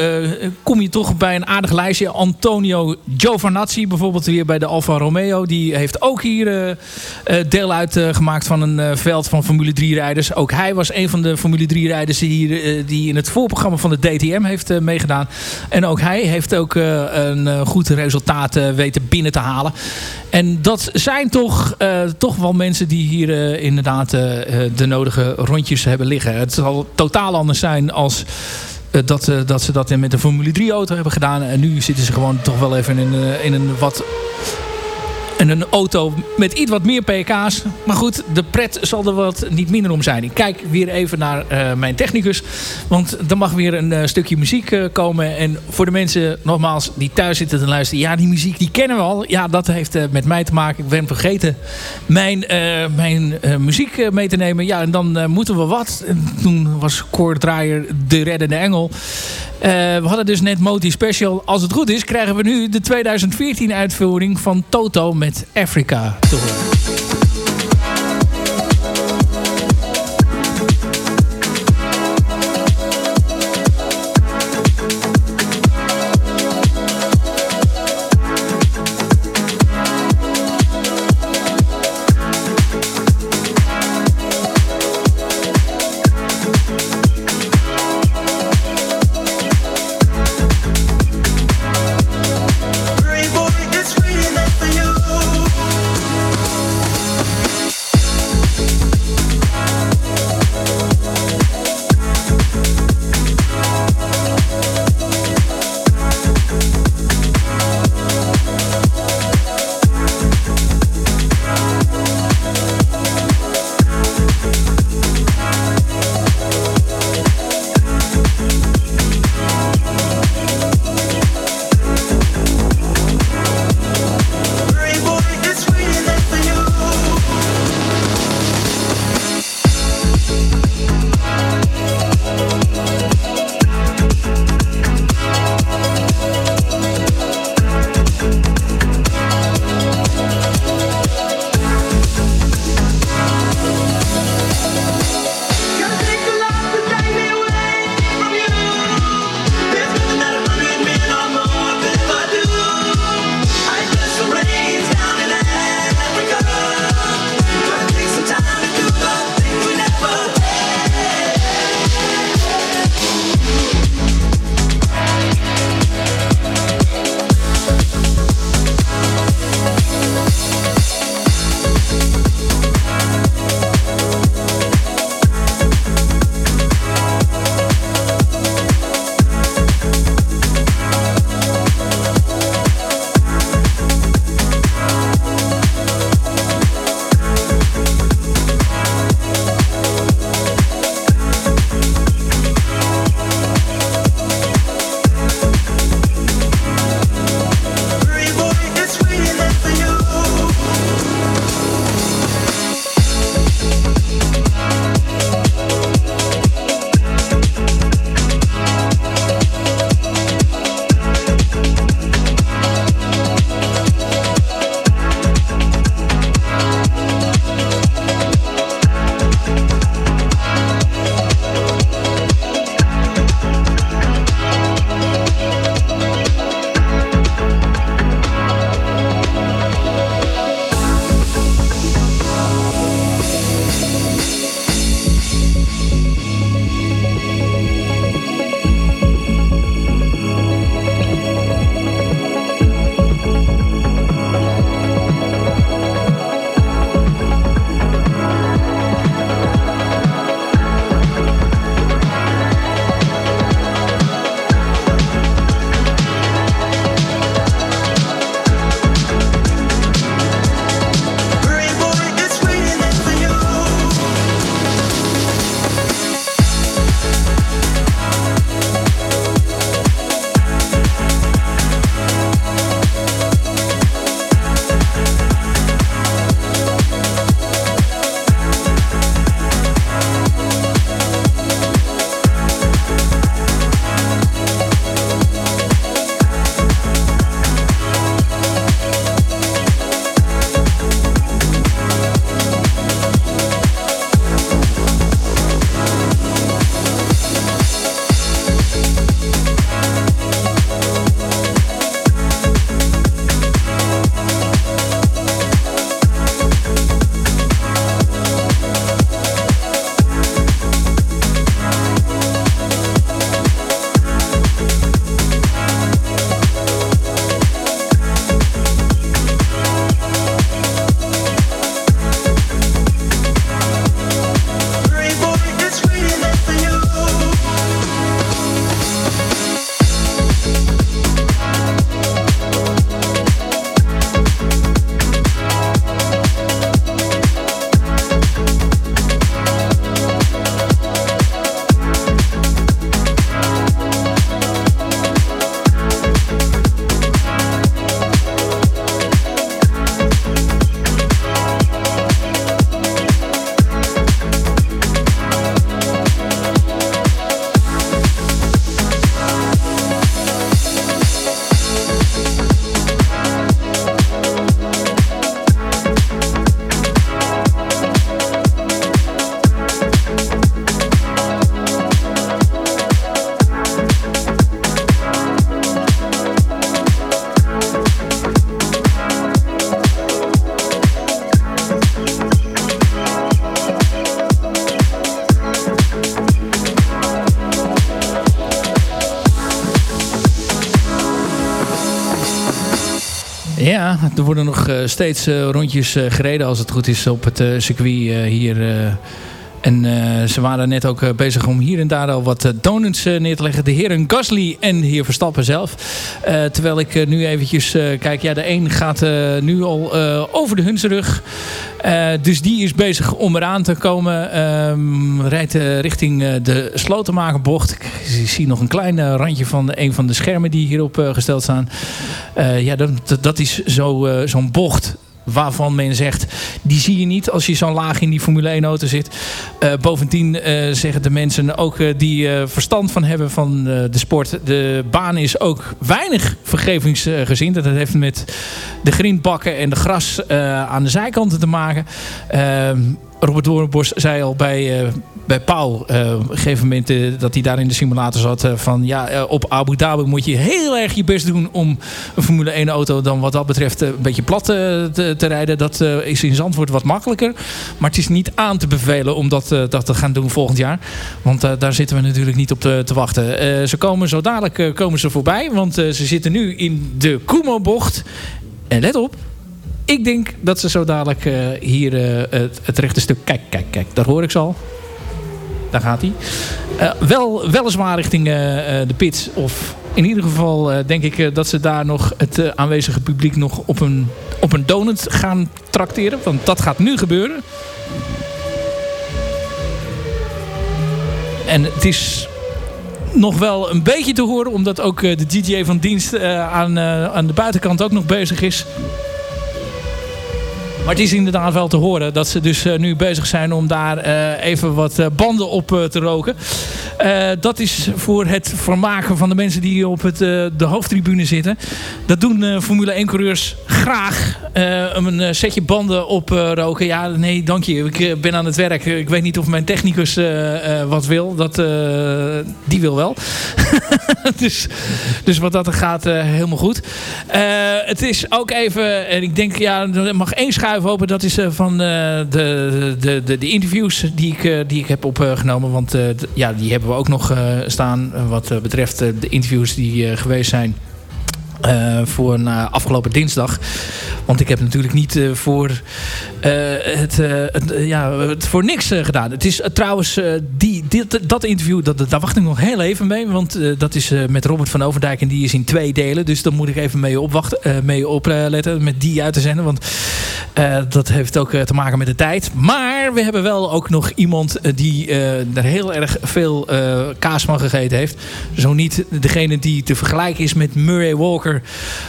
kom je toch bij een aardig lijstje. Antonio Giovinazzi bijvoorbeeld hier bij de Alfa Romeo. Die heeft ook hier deel uitgemaakt van een veld van Formule 3 rijders. Ook hij was een van de Formule 3 rijders die, hier, die in het voorprogramma van de DTM heeft meegedaan. En ook hij heeft ook een goed resultaat weten binnen te halen. En dat zijn toch, toch wel mensen die hier inderdaad uh, de nodige rondjes hebben liggen. Het zal totaal anders zijn als dat, dat ze dat met de Formule 3 auto hebben gedaan. En nu zitten ze gewoon toch wel even in, in een wat en een auto met iets wat meer pk's. Maar goed, de pret zal er wat niet minder om zijn. Ik kijk weer even naar uh, mijn technicus. Want er mag weer een uh, stukje muziek uh, komen. En voor de mensen, nogmaals, die thuis zitten te luisteren. Ja, die muziek, die kennen we al. Ja, dat heeft met mij te maken. Ik ben vergeten mijn, mijn muziek mee te nemen. Ja, en dan moeten we wat. En toen was Draaier de reddende engel. we hadden dus net Moti Special. Als het goed is, krijgen we nu de 2014 uitvoering van Toto met Africa te horen. Ja, er worden nog steeds rondjes gereden als het goed is op het circuit hier en uh, ze waren net ook uh, bezig om hier en daar al wat uh, donuts neer te leggen. De heren Gasly en de heer Verstappen zelf. terwijl ik nu eventjes kijk. Ja, de een gaat nu al over de Hunsrug. dus die is bezig om eraan te komen. Ehm, rijdt richting de Slotenmakerbocht. Ik zie nog een klein randje van een van de schermen die hierop gesteld staan. ja, dat, dat is zo'n bocht waarvan men zegt, die zie je niet als je zo laag in die Formule 1 auto zit. Uh, bovendien uh, zeggen de mensen ook uh, die verstand van hebben van de sport. De baan is ook weinig vergevingsgezien. Dat heeft met de grindbakken en de gras aan de zijkanten te maken. Robert Doornbos zei al bij, bij Pauw, uh, op een gegeven moment uh, dat hij daar in de simulator zat, uh, van ja, op Abu Dhabi moet je heel erg je best doen om een Formule 1 auto dan wat dat betreft een beetje plat te, te, rijden. Dat is in Zandvoort wat makkelijker. Maar het is niet aan te bevelen om dat, dat te gaan doen volgend jaar. Want daar zitten we natuurlijk niet op te, te wachten. ze komen zo dadelijk komen ze voorbij, want ze zitten nu in de Kumo-bocht. En let op, ik denk dat ze zo dadelijk hier het, het rechte stuk... Kijk, kijk, kijk, daar hoor ik ze al daar gaat hij. Uh, wel, weliswaar richting uh, de pits. Of in ieder geval denk ik dat ze daar nog het aanwezige publiek nog op een, op een donut gaan trakteren. Want dat gaat nu gebeuren. En het is nog wel een beetje te horen. Omdat ook de DJ van dienst aan, aan de buitenkant ook nog bezig is. Maar het is inderdaad wel te horen dat ze dus uh, nu bezig zijn om daar uh, even wat uh, banden op te roken. dat is voor het vermaken van de mensen die op het, de hoofdtribune zitten. Dat doen Formule 1 coureurs graag. een setje banden oproken. ja, nee, dank je. Ik ben aan het werk. Ik weet niet of mijn technicus wat wil. Dat, die wil wel. dus, dus wat dat gaat, helemaal goed. het is ook even, en ik denk, ja, er mag één schuif open. Dat is uh, van uh, de, de, de, de, interviews die ik, uh, die ik heb opgenomen. Want ja, die hebben we ook nog staan wat betreft de interviews die geweest zijn. Uh, voor uh, afgelopen dinsdag. Want ik heb natuurlijk niet uh, voor, het, het, ja, het voor niks gedaan. Het is trouwens, die, dit, dat interview, dat, daar wacht ik nog heel even mee. Want dat is met Robert van Overdijk en die is in twee delen. Dus daar moet ik even mee, opwachten, mee opletten met die uit te zenden. Want dat heeft ook te maken met de tijd. Maar we hebben wel ook nog iemand die daar heel erg veel kaas van gegeten heeft. Zo niet degene die te vergelijken is met Murray Walker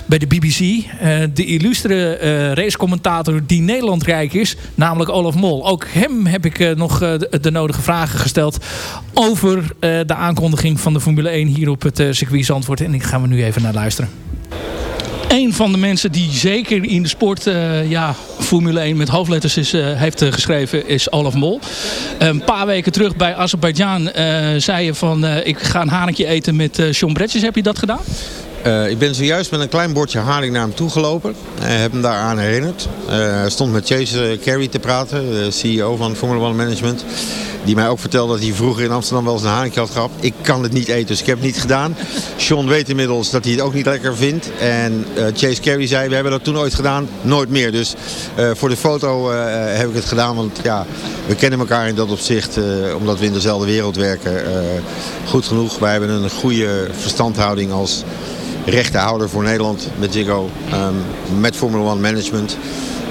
bij de BBC. Eh, de illustere uh, racecommentator die Nederland rijk is. Namelijk Olaf Mol. Ook hem heb ik uh, nog de, de, nodige vragen gesteld. Over de aankondiging van de Formule 1 hier op het circuit Zandvoort. En ik ga we nu even naar luisteren een van de mensen die zeker in de sport ja, Formule 1 met hoofdletters is, heeft geschreven is Olaf Mol. een paar weken terug bij Azerbeidzjan zei je van ik ga een haringje eten met Sean Bretjes. Heb je dat gedaan? Uh, ik ben zojuist met een klein bordje haring naar hem toegelopen. En heb hem daaraan herinnerd. Uh, stond met Chase Carey te praten, de CEO van Formula One Management. Die mij ook vertelde dat hij vroeger in Amsterdam wel eens een haringje had gehad. Ik kan het niet eten, dus ik heb het niet gedaan. Sean weet inmiddels dat hij het ook niet lekker vindt. En uh, Chase Carey zei, we hebben dat toen ooit gedaan, nooit meer. Dus voor de foto heb ik het gedaan, want ja, we kennen elkaar in dat opzicht. omdat we in dezelfde wereld werken. goed genoeg, wij hebben een goede verstandhouding als rechtenhouder voor Nederland met Ziggo. Um, met Formula One Management.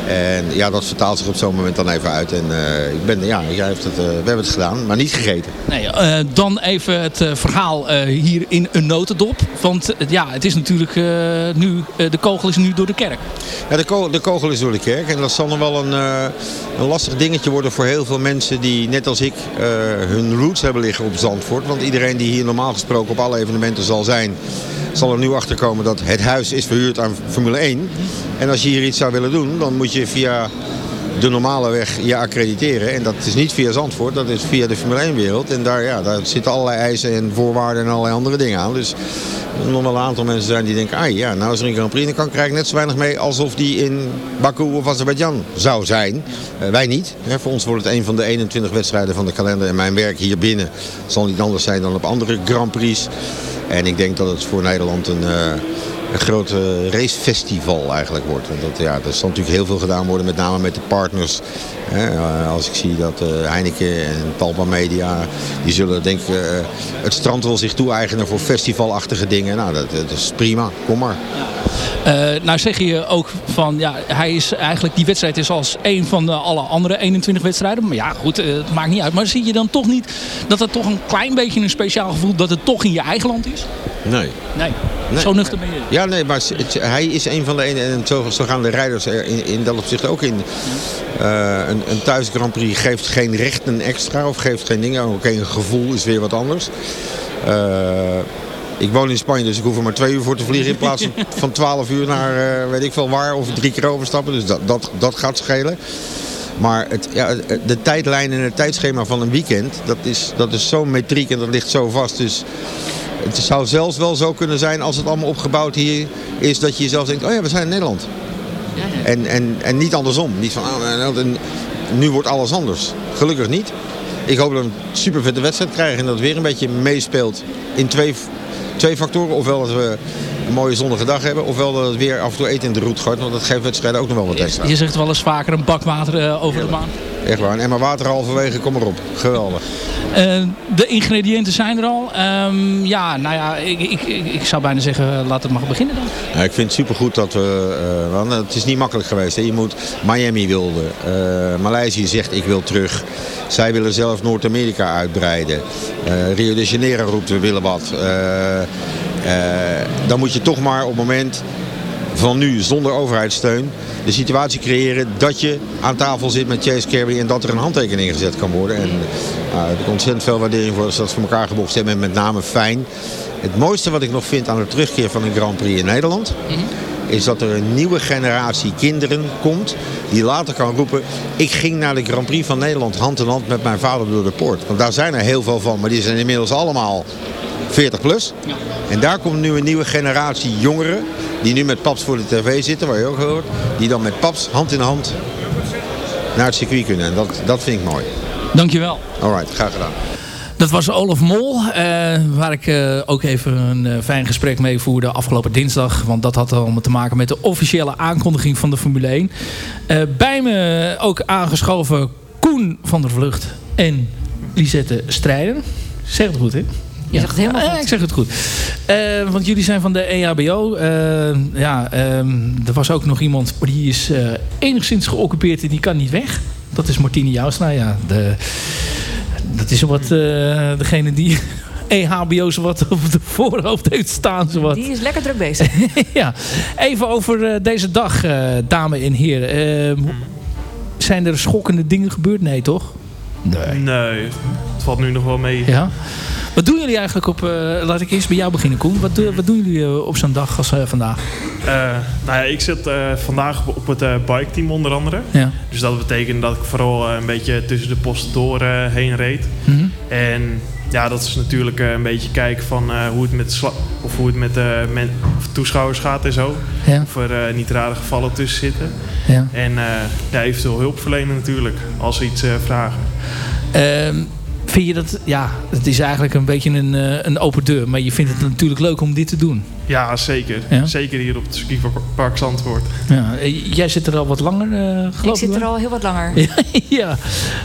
En ja, dat vertaalt zich op zo'n moment dan even uit. En uh, ik ben, ja, jij heeft het, uh, we hebben het gedaan, maar niet gegeten. Nee, uh, dan even het verhaal hier in een notendop. Want ja, het is natuurlijk nu, de kogel is nu door de kerk. Ja, de, ko de kogel is door de kerk. En dat zal nog wel een, een lastig dingetje worden voor heel veel mensen die, net als ik, hun roots hebben liggen op Zandvoort. Want iedereen die hier normaal gesproken op alle evenementen zal zijn zal er nu achter komen dat het huis is verhuurd aan Formule 1. En als je hier iets zou willen doen, dan moet je via de normale weg je accrediteren. En dat is niet via Zandvoort, dat is via de Formule 1 wereld. En daar, ja, daar zitten allerlei eisen en voorwaarden en allerlei andere dingen aan. Dus nog wel een aantal mensen zijn die denken, ah ja, nou is er een Grand Prix. Dan kan krijg ik net zo weinig mee alsof die in Baku of Azerbeidzjan zou zijn. Uh, wij niet. voor ons wordt het een van de 21 wedstrijden van de kalender. En mijn werk hier binnen zal niet anders zijn dan op andere Grand Prix. En ik denk dat het voor Nederland een, uh, een groot eh, racefestival eigenlijk wordt. Want dat, ja, er zal natuurlijk heel veel gedaan worden, met name met de partners. Eh, als ik zie dat eh, Heineken en Talpa Media, die zullen denk ik eh, het strand wel zich toe-eigenen voor festivalachtige dingen. Nou, dat, dat is prima, kom maar. Nou zeg je ook van, ja, hij is eigenlijk, die wedstrijd is als een van de alle andere 21 wedstrijden. Maar ja, goed, het maakt niet uit. Maar zie je dan toch niet dat het toch een klein beetje een speciaal gevoel, dat het toch in je eigen land is? Nee. Nee, Nee. zo nuchter ben je. Ja, nee, maar het- hij is een van de ene en zo, zo gaan de rijders er in, in dat opzicht ook in. Een, een thuis Grand Prix geeft geen rechten extra of geeft geen dingen. Oké, een gevoel is weer wat anders. Eh, ik woon in Spanje, dus ik hoef er maar twee uur voor te vliegen in plaats van- van 12 uur naar eh, weet ik veel waar of drie keer overstappen. Dus dat, dat, dat gaat schelen. Maar het, ja, de tijdlijn en het tijdschema van een weekend, dat is, dat is zo metriek en dat ligt zo vast. Dus het zou zelfs wel zo kunnen zijn als het allemaal opgebouwd hier is, dat je jezelf denkt, oh ja, we zijn in Nederland. En, en, en niet andersom. Niet van, oh, nou, nu wordt alles anders. Gelukkig niet. Ik hoop dat we een super vette wedstrijd krijgen en dat het weer een beetje meespeelt in twee, twee factoren. Ofwel dat we een mooie zonnige dag hebben, ofwel dat het weer af en toe eten in de roet gooit. Want dat geeft wedstrijden ook nog wel wat extra. Je zegt wel eens vaker een bak water eh, over de baan. Echt waar. En maar water halverwege, kom maar op. Geweldig. Eh, de ingrediënten zijn er al. Ehm, ja, nou ja, ik, ik, ik, ik zou bijna zeggen, laat het maar beginnen dan. Ja, ik vind het supergoed dat we... eh, want het is niet makkelijk geweest. Hè. Je moet, Miami wilde. eh Maleisië zegt ik wil terug. Zij willen zelf Noord-Amerika uitbreiden. Eh, Rio de Janeiro roept we willen wat. Eh, eh, dan moet je toch maar op het moment van nu, zonder overheidssteun, de situatie creëren dat je aan tafel zit met Chase Carey en dat er een handtekening gezet kan worden. En nou, ik heb ontzettend veel waardering voor dat ze dat voor elkaar gebocht hebben en met name fijn. Het mooiste wat ik nog vind aan de terugkeer van een Grand Prix in Nederland, is dat er een nieuwe generatie kinderen komt die later kan roepen, ik ging naar de Grand Prix van Nederland hand in hand met mijn vader door de poort. Want daar zijn er heel veel van, maar die zijn inmiddels allemaal 40 plus. En daar komt nu een nieuwe generatie jongeren die nu met paps voor de tv zitten, waar je ook hoort, die dan met paps hand in hand naar het circuit kunnen. En dat, dat vind ik mooi. Dankjewel. Alright, graag gedaan. Dat was Olaf Mol, eh, waar ik eh, ook even een eh, fijn gesprek mee voerde afgelopen dinsdag. Want dat had allemaal te maken met de officiële aankondiging van de Formule 1. Eh, bij me ook aangeschoven Koen van der Vlucht en Lisette Strijden. Zeg het goed, hè? Je zegt het helemaal Ja, goed. ik zeg het goed. Eh, want jullie zijn van de E EHBO. Eh, ja, ehm, er was ook nog iemand, maar die is eh, enigszins geoccupeerd en die kan niet weg. Dat is Martine Joustra. Ja, de, dat is wat eh, degene die EHBO zo wat op de voorhoofd heeft staan. Zo wat. Die is lekker druk bezig. ja, even over eh, deze dag, eh, dames en heren. Ehm, zijn er schokkende dingen gebeurd? Nee, toch? Nee. Nee, het valt nu nog wel mee. Ja. Wat doen jullie eigenlijk op... eh, laat ik eerst bij jou beginnen, Koen. Wat, doen- wat doen jullie eh, op zo'n dag als eh, vandaag? Eh, nou ja, ik zit eh, vandaag op het eh bike team onder andere. Ja. Dus dat betekent dat ik vooral eh, een beetje tussen de posten door eh, heen reed. Mhm. En ja, dat is natuurlijk eh, een beetje kijken van eh, hoe het met, of hoe het met eh, men- of toeschouwers gaat en zo. Ja. Of er eh, niet rare gevallen tussen zitten. Ja. En eh ja, eventueel hulp verlenen natuurlijk, als ze iets eh, vragen. Ehm, vind je dat... Ja, het is eigenlijk een beetje een, eh, een open deur. Maar je vindt het natuurlijk leuk om dit te doen. Ja, zeker. Ja? Zeker hier op het circuitpark Zandvoort. Ja. eh, Jij zit er al wat langer, eh Ik zit er al heel wat langer. Ja.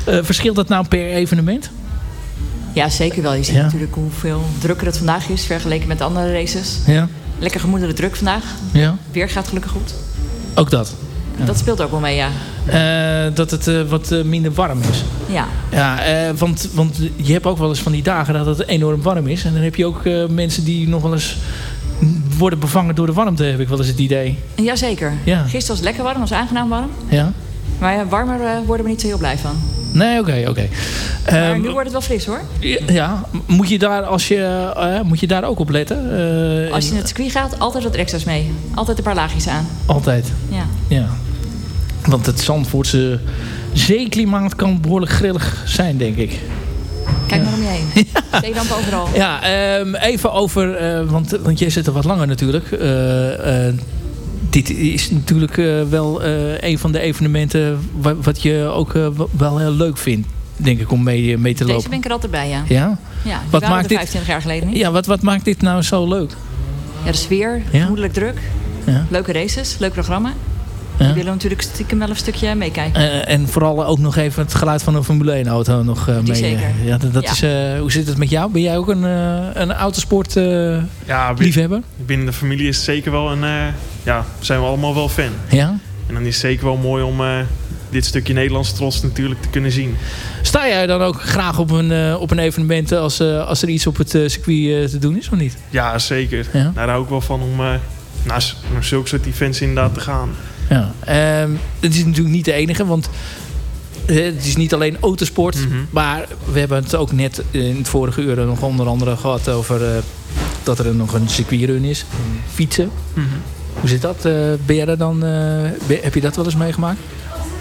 Eh, verschilt dat nou per evenement? Ja, zeker wel. Je ziet Ja. natuurlijk hoeveel drukker het vandaag is vergeleken met andere races. Ja. Lekker gemoedelijk druk vandaag. Ja. Weer gaat gelukkig goed. Ook dat. Dat speelt ook wel mee, ja. Eh, dat het eh, wat eh, minder warm is. Ja. Ja, want, want je hebt ook wel eens van die dagen dat het enorm warm is. En dan heb je ook mensen die nog wel eens worden bevangen door de warmte, heb ik wel eens het idee. Jazeker. Ja. Gisteren was het lekker warm, was aangenaam warm. Ja? Maar ja, warmer worden we niet zo heel blij van. Nee, oké, oké. Maar Ehm, nu wordt het wel fris hoor. ja, moet je daar, als je, moet je daar ook op letten? Als je naar het circuit gaat, altijd wat extra's mee. Altijd een paar laagjes aan. Altijd. Ja. Ja. Want het Zandvoortse zeeklimaat kan behoorlijk grillig zijn, denk ik. Kijk maar om je heen. Zeedamp overal. Ja, ehm, even over, eh, want, want jij zit er wat langer natuurlijk. Eh, eh, dit is natuurlijk wel een van de evenementen wat, wat je ook wel heel leuk vindt, denk ik, om mee, mee te Deze lopen. ben ik er altijd bij, ja. Ja? Ja, Wat maakt dit- 25 jaar geleden niet. Ja, wat, wat maakt dit nou zo leuk? Ja, de sfeer, Ja. gemoedelijk druk. Ja. Leuke races, leuk programma. Ja. We willen natuurlijk stiekem wel een stukje meekijken. Eh, en vooral ook nog even het geluid van een Formule 1 auto nog eh, mee. zeker. eh, ja, dat, dat Ja. Is, eh, hoe zit het met jou? Ben jij ook een, eh, een autosport eh, Ja, liefhebber? binnen de familie is het zeker wel een... eh, ja, zijn we allemaal wel fan. Ja? En dan is het zeker wel mooi om eh, dit stukje Nederlands trots natuurlijk te kunnen zien. Sta jij dan ook graag op een, eh, op een evenement als, eh, als er iets op het eh, circuit eh, te doen is of niet? Ja, zeker. Ja? Daar hou ik wel van om eh, naar, naar zulke soort events inderdaad te gaan. Ja. Ehm, het is natuurlijk niet de enige, want het is niet alleen autosport. Maar we hebben het ook net in het vorige uur nog onder andere gehad over eh, dat er nog een circuitrun is. Fietsen. Mhm. Hoe zit dat? Eh, ben jij dan, eh, heb je dat wel eens meegemaakt?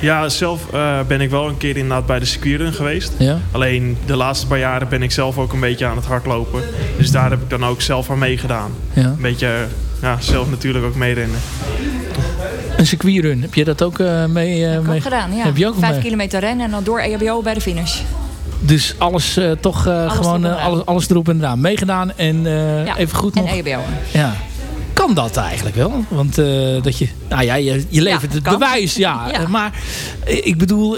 Ja, zelf ben ik wel een keer inderdaad bij de circuitrun geweest. Ja. Alleen de laatste paar jaren ben ik zelf ook een beetje aan het hardlopen. Dus daar heb ik dan ook zelf aan meegedaan. Ja. Een beetje ja, zelf natuurlijk ook meerennen. Een circuitrun, heb je dat ook eh, mee? Heb ik mee- gedaan, ja. Heb je ook Vijf mee? kilometer rennen en dan door EHBO bij de finish. Dus alles eh, toch Alles gewoon erop en alles, alles erop en eraan. Meegedaan en Ja, even goed en nog. EHBO. Ja. Kan dat eigenlijk wel? Want dat je, nou ja, je, je levert het bewijs, ja. Ja. Maar ik bedoel,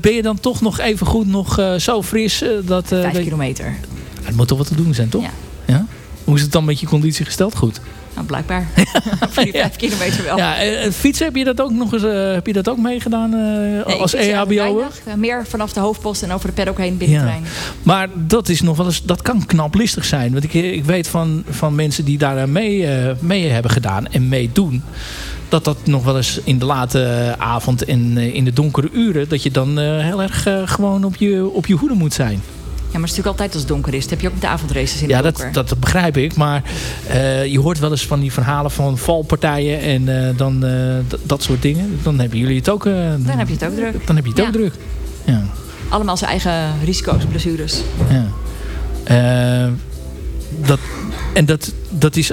ben je dan toch nog even goed nog zo fris? dat, Vijf kilometer. Het moet toch wat te doen zijn, toch? Ja. Ja? Hoe is het dan met je conditie gesteld? Goed. Nou, blijkbaar. Voor die vijf kilometer wel. Ja, eh, eh, fietsen, heb je dat ook nog eens eh, heb je dat ook meegedaan Nee, als ik fiets EHBO? weinig. Eh, Meer vanaf de hoofdpost en over de paddock heen binnen Ja. terrein. Maar dat is nog wel eens, dat kan knaplistig zijn. Want ik, ik weet van, van mensen die daar mee, mee hebben gedaan en meedoen. Dat dat nog wel eens in de late avond en in de donkere uren. Dat je dan heel erg gewoon op je, op je hoede moet zijn. Ja, maar het is natuurlijk altijd als het donker is. Dat heb je ook met de avondraces in Ja, het dat, donker. dat begrijp ik. Maar eh, je hoort wel eens van die verhalen van valpartijen en eh, dan, eh, dat soort dingen. Dan hebben jullie het ook, Dan heb je het ook druk. dan heb je het ook Ja. druk. Ja. Allemaal zijn eigen risico's, blessures. Ja. Dat, en dat, dat, is,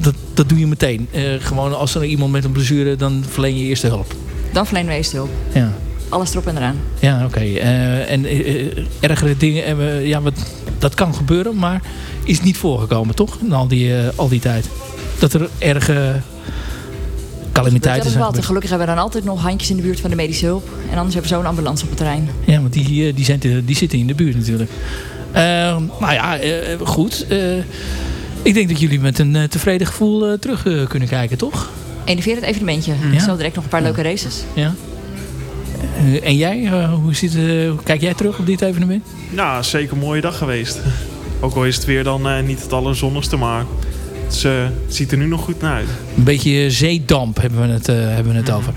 dat, dat doe je meteen. Gewoon als er iemand met een blessure, dan verleen je eerste hulp. Dan verlenen we eerste hulp. Ja, Alles erop en eraan. ja oké. Eh, en eh, eh, ergere dingen, ja, wat, dat kan gebeuren, maar is niet voorgekomen, toch? In al die, al die tijd. Dat er erge calamiteiten zijn. Gelukkig hebben we dan altijd nog handjes in de buurt van de medische hulp. En anders hebben we zo'n ambulance op het terrein. Ja, want die, die, zijn te- die zitten in de buurt natuurlijk. Eh, nou ja, goed. Ik denk dat jullie met een tevreden gevoel terug kunnen kijken, toch? 41 het evenementje. Ja. Zo direct nog een paar leuke races. Ja. Eh, en jij, eh, hoe ziet, eh, hoe kijk jij terug op dit evenement? Ja, zeker een mooie dag geweest. Ook al is het weer dan eh, niet het allerzonnigste, maar het, is, eh, het ziet er nu nog goed naar uit. Een beetje zeedamp hebben we het, eh, hebben we het over.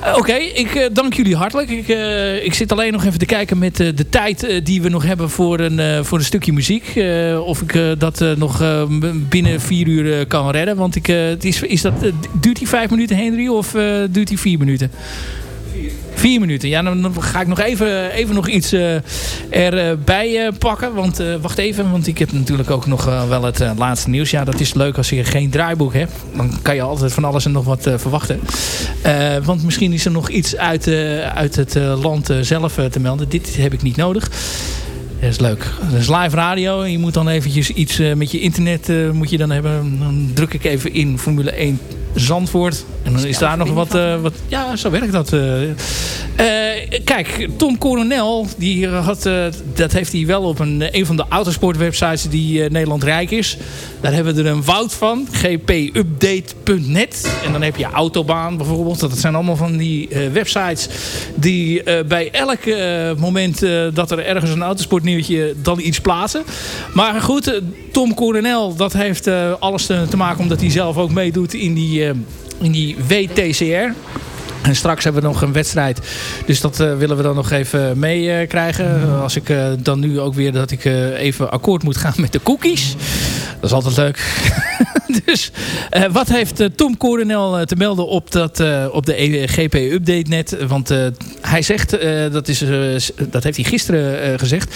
Eh, Oké, ik eh, dank jullie hartelijk. Ik, eh, ik zit alleen nog even te kijken met eh, de tijd die we nog hebben voor een, eh, voor een stukje muziek. Eh, of ik eh, dat eh, nog eh, binnen vier uur eh, kan redden. Want ik, eh, het is, is dat, duurt die vijf minuten, Henry, of eh, duurt die vier minuten? Vier minuten. Ja, dan, ga ik nog even, even nog iets eh, erbij eh, pakken. Want eh, wacht even, want ik heb natuurlijk ook nog wel het laatste nieuws. Ja, dat is leuk als je geen draaiboek hebt. Dan kan je altijd van alles en nog wat verwachten. Want misschien is er nog iets uit, uit het land zelf te melden. Dit heb ik niet nodig. Dat is leuk. Dat is live radio. Je moet dan eventjes iets met je internet moet je dan hebben. Dan druk ik even in Formule 1 Zandvoort. En dan is daar nog wat, eh, wat... Ja, zo werkt dat. eh. Eh, kijk, Tom Coronel, die had, dat heeft hij wel op een, een van de autosportwebsites die Nederland rijk is. Daar hebben we er een woud van. gpupdate.net. En dan heb je Autobaan bijvoorbeeld. Dat zijn allemaal van die websites die bij elk moment dat er ergens een autosportnieuwtje dan iets plaatsen. Maar goed, Tom Coronel, dat heeft alles te, te maken omdat hij zelf ook meedoet in die, eh, in die WTCR. En straks hebben we nog een wedstrijd. Dus dat eh, willen we dan nog even meekrijgen. Als ik eh, dan nu ook weer dat ik eh, even akkoord moet gaan met de cookies. Dat is altijd leuk. dus eh, wat heeft eh, Tom Coronel eh, te melden op, dat, op de GP-update net? Want hij zegt, dat, is, dat heeft hij gisteren gezegd,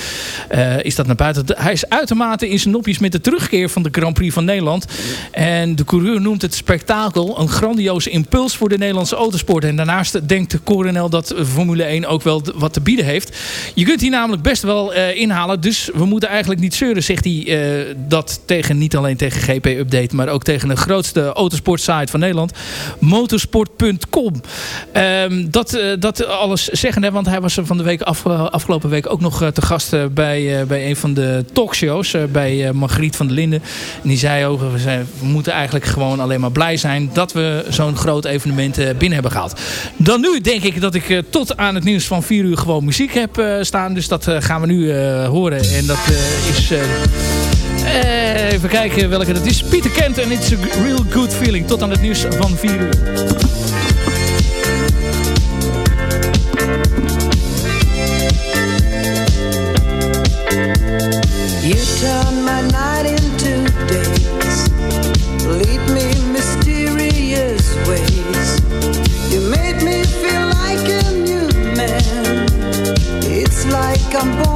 is dat naar buiten. Hij is uitermate in zijn nopjes met de terugkeer van de Grand Prix van Nederland. En de coureur noemt het spektakel een grandioze impuls voor de Nederlandse autosport. En daarnaast denkt de Coronel dat Formule 1 ook wel wat te bieden heeft. Je kunt hier namelijk best wel inhalen. Dus we moeten eigenlijk niet zeuren, zegt hij. dat tegen, niet alleen tegen GP Update, maar ook tegen de grootste autosportsite van Nederland. Motorsport.com. Ehm, dat, dat alles zeggen, hè, want hij was van de week af, afgelopen week ook nog te gast bij, bij een van de talkshows. bij Margriet van der Linden. En die zei ook, we moeten eigenlijk gewoon alleen maar blij zijn dat we zo'n groot evenement binnen hebben gehaald. Dan nu denk ik dat ik tot aan het nieuws van 4 uur gewoon muziek heb staan. Dus dat gaan we nu horen. En dat is... even kijken welke dat is. Pieter Kent en It's a Real Good Feeling. Tot aan het nieuws van 4 uur. You turn my night into days Lead me mysterious ways You made me feel like a new man It's like I'm born